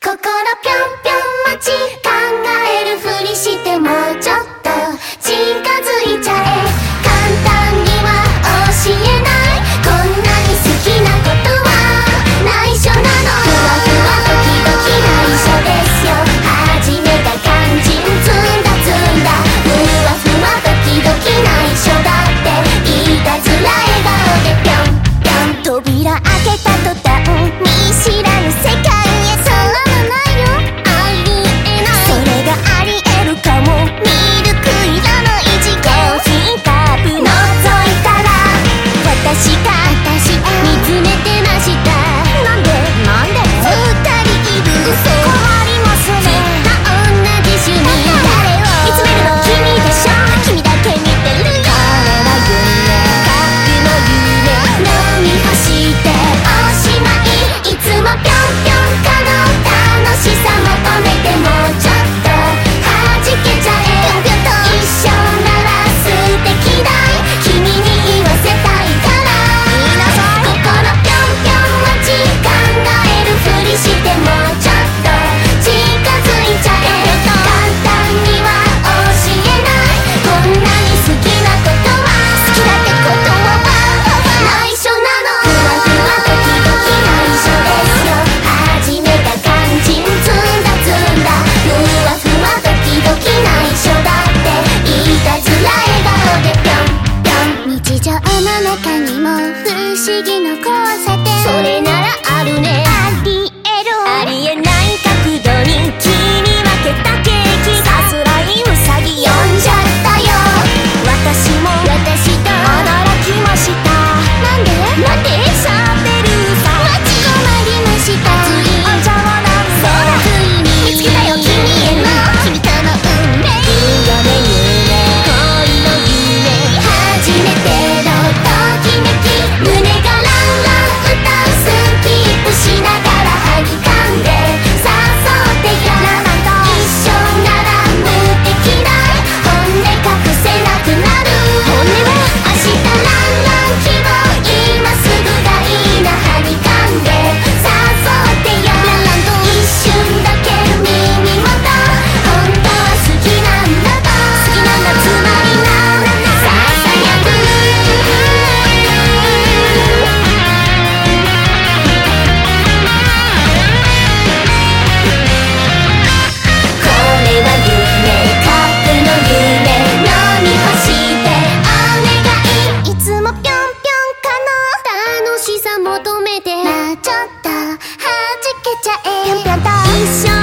心議な交差点。それ一緒